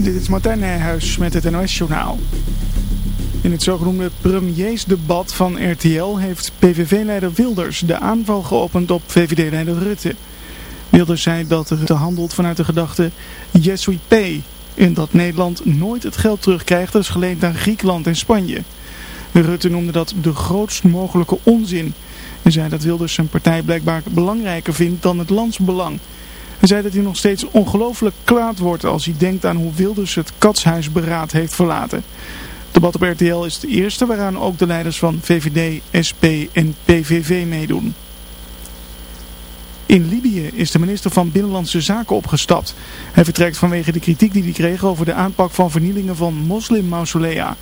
Dit is Martijn Nijhuis met het NOS-journaal. In het zogenoemde premiersdebat van RTL heeft PVV-leider Wilders de aanval geopend op VVD-leider Rutte. Wilders zei dat Rutte handelt vanuit de gedachte yes we pay. En dat Nederland nooit het geld terugkrijgt dat is geleend aan Griekenland en Spanje. Rutte noemde dat de grootst mogelijke onzin. En zei dat Wilders zijn partij blijkbaar belangrijker vindt dan het landsbelang. Hij zei dat hij nog steeds ongelooflijk kwaad wordt als hij denkt aan hoe Wilders het katshuisberaad heeft verlaten. Het debat op RTL is het eerste waaraan ook de leiders van VVD, SP en PVV meedoen. In Libië is de minister van Binnenlandse Zaken opgestapt. Hij vertrekt vanwege de kritiek die hij kreeg over de aanpak van vernielingen van moslimmausolea.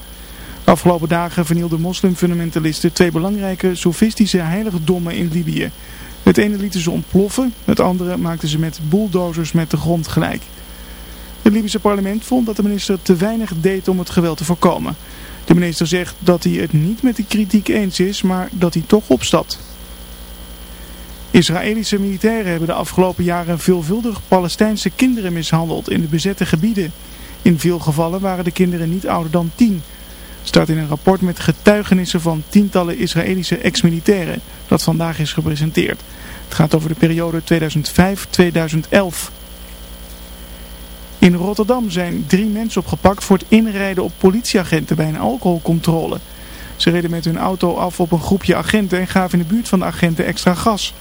De afgelopen dagen vernielden moslimfundamentalisten twee belangrijke sofistische heiligdommen in Libië. Het ene lieten ze ontploffen, het andere maakten ze met bulldozers met de grond gelijk. Het Libische parlement vond dat de minister te weinig deed om het geweld te voorkomen. De minister zegt dat hij het niet met de kritiek eens is, maar dat hij toch opstapt. Israëlische militairen hebben de afgelopen jaren veelvuldig Palestijnse kinderen mishandeld in de bezette gebieden. In veel gevallen waren de kinderen niet ouder dan tien staat in een rapport met getuigenissen van tientallen Israëlische ex-militairen dat vandaag is gepresenteerd. Het gaat over de periode 2005-2011. In Rotterdam zijn drie mensen opgepakt voor het inrijden op politieagenten bij een alcoholcontrole. Ze reden met hun auto af op een groepje agenten en gaven in de buurt van de agenten extra gas.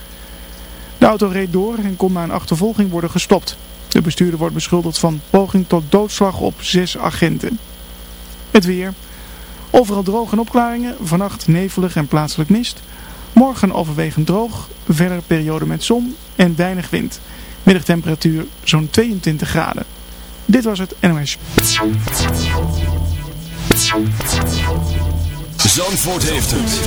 De auto reed door en kon na een achtervolging worden gestopt. De bestuurder wordt beschuldigd van poging tot doodslag op zes agenten. Het weer. Overal droog en opklaringen, vannacht nevelig en plaatselijk mist. Morgen overwegend droog, verder periode met zon en weinig wind. Middagtemperatuur zo'n 22 graden. Dit was het NOS. Zandvoort heeft het.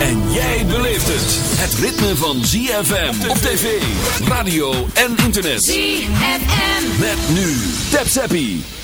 En jij beleeft het. Het ritme van ZFM op tv, radio en internet. ZFM. Met nu. Tap Zappie.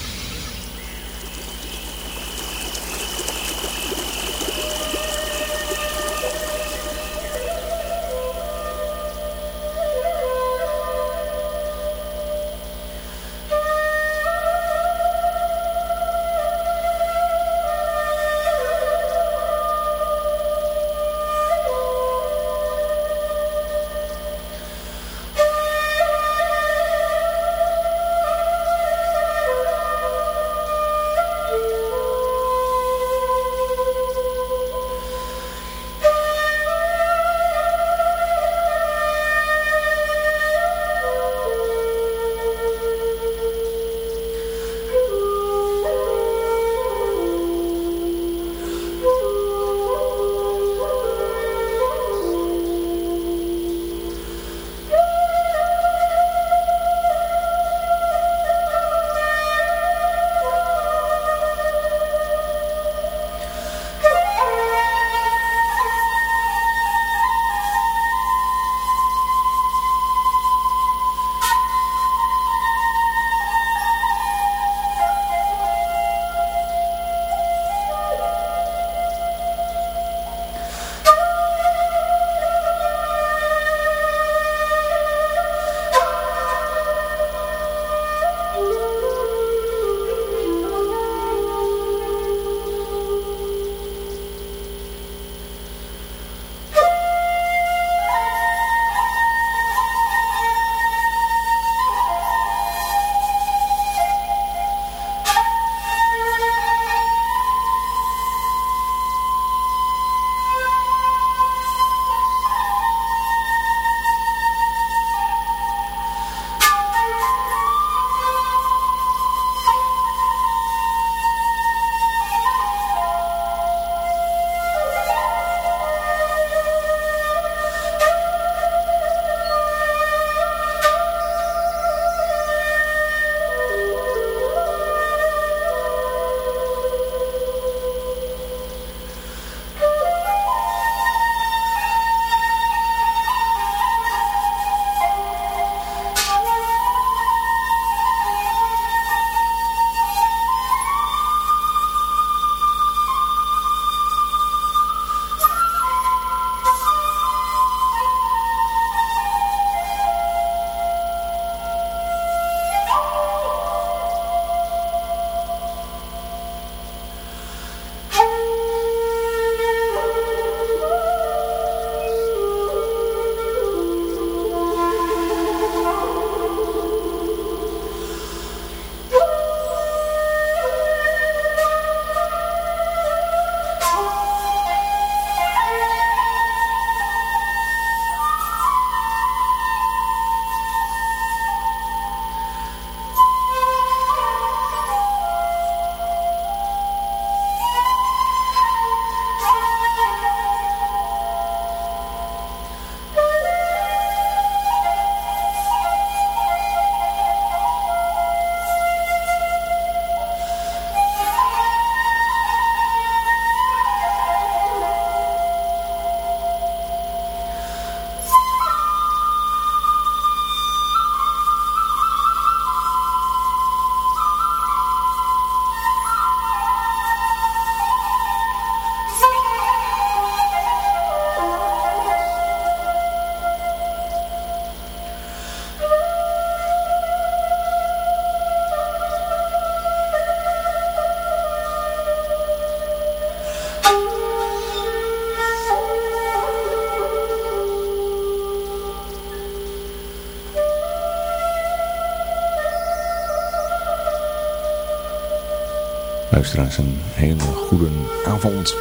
Luisteraars, een hele goede avond.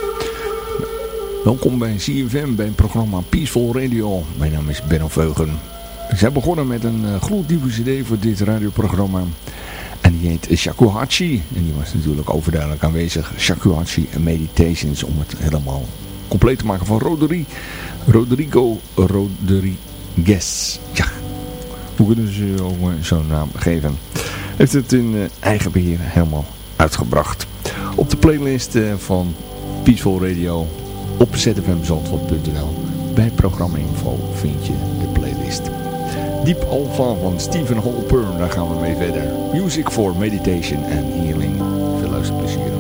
Welkom bij CFM, bij het programma Peaceful Radio. Mijn naam is Benno Veugen. We zijn begonnen met een uh, gloednieuwe cd voor dit radioprogramma. En die heet Shakuhachi. En die was natuurlijk overduidelijk aanwezig. Shakuhachi Meditations, om het helemaal compleet te maken van Rodri, Rodrigo Rodriguez. Ja, hoe kunnen ze zo'n naam geven? Heeft het in uh, eigen beheer helemaal uitgebracht. Playlist uh, van Peaceful Radio op zfmzandvoort.nl bij programma info vind je de playlist. Deep Alpha van Stephen Holper, daar gaan we mee verder. Music for Meditation and Healing. Veel luisterplezier.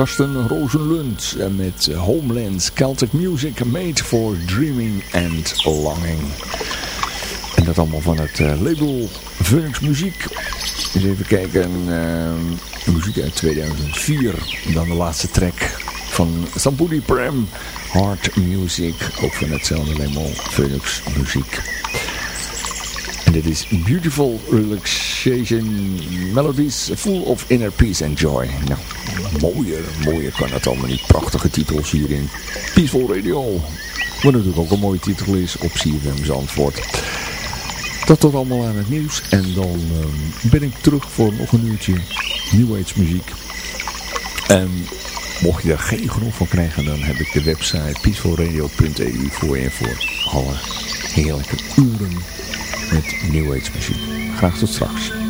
Karsten Rosenlund met Homelands Celtic Music Made for Dreaming and Longing. En dat allemaal van het label Phoenix Muziek. Eens even kijken, uh, muziek uit 2004. Dan de laatste track van Sambudi Prem, Hard Music. Ook van hetzelfde label Phoenix Muziek. En dit is Beautiful Relaxation Melodies Full of Inner Peace and Joy. Nou, mooier, mooier kan het allemaal niet. Prachtige titels hier in Peaceful Radio. Wat natuurlijk ook een mooie titel is op CFM Zandvoort. Dat tot allemaal aan het nieuws. En dan uh, ben ik terug voor nog een uurtje New Age muziek. En mocht je er geen genoeg van krijgen, dan heb ik de website peacefulradio.eu voor je voor alle heerlijke uren met New Age muziek. Graag tot straks.